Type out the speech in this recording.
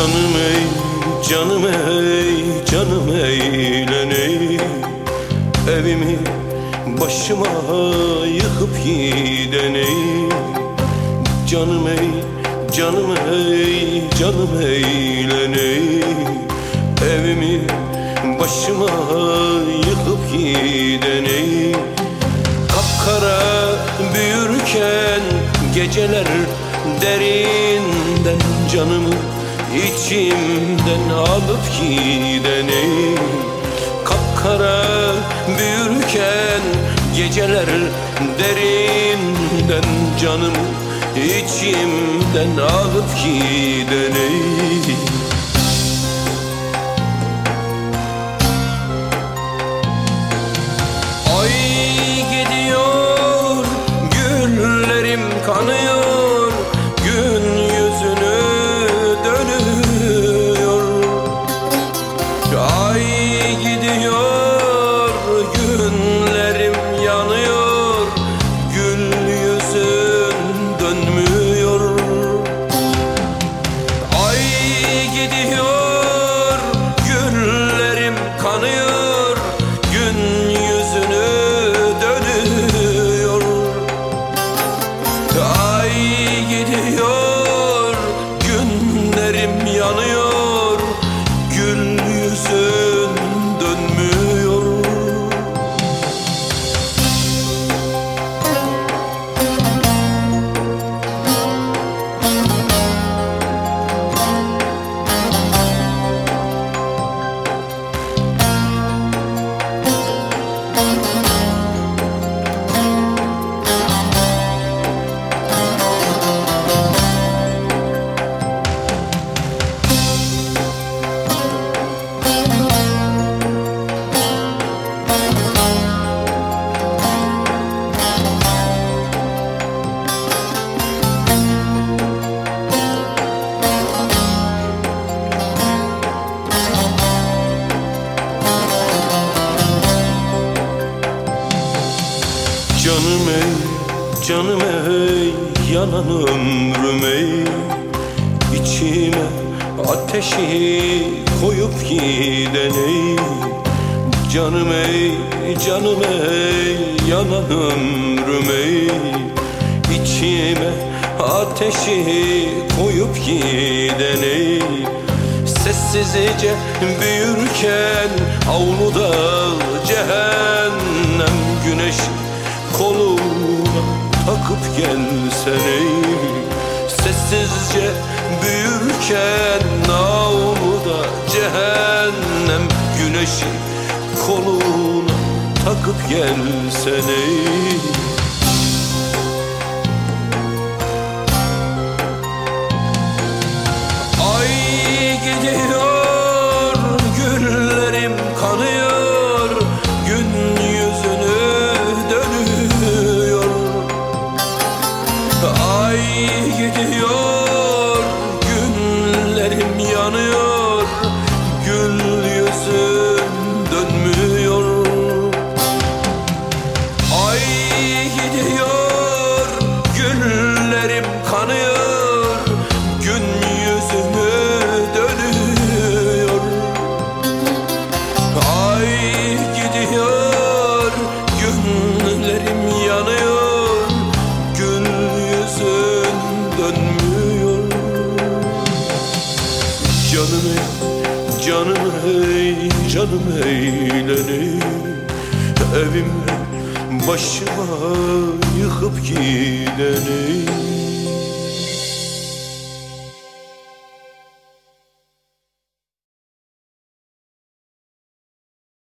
Canım ey, canım ey, canım eğleney. Evimi başıma yıkıp gideney Canım ey, canım ey, canım eğleney. Evimi başıma yıkıp gideney Kapkara büyürken geceler derinden canımı içimden alıp gideni Kapkara büyürken geceler derinden canımı içimden alıp gideni Canım ey, canım ey, yanan ömrüm ey İçime ateşi koyup giden ey Canım ey, canım ey, yanan ömrüm ey İçime ateşi koyup giden ey Sessizce büyürken avluda cehennem güneşi koluna takıp gelsene Sessizce büyürken avluda cehennem. Güneşi koluna takıp gelsene Ay gidiyor günlerim yanıyor Canım ey, canım ey, canım eğleney Evimde başıma yıkıp gideni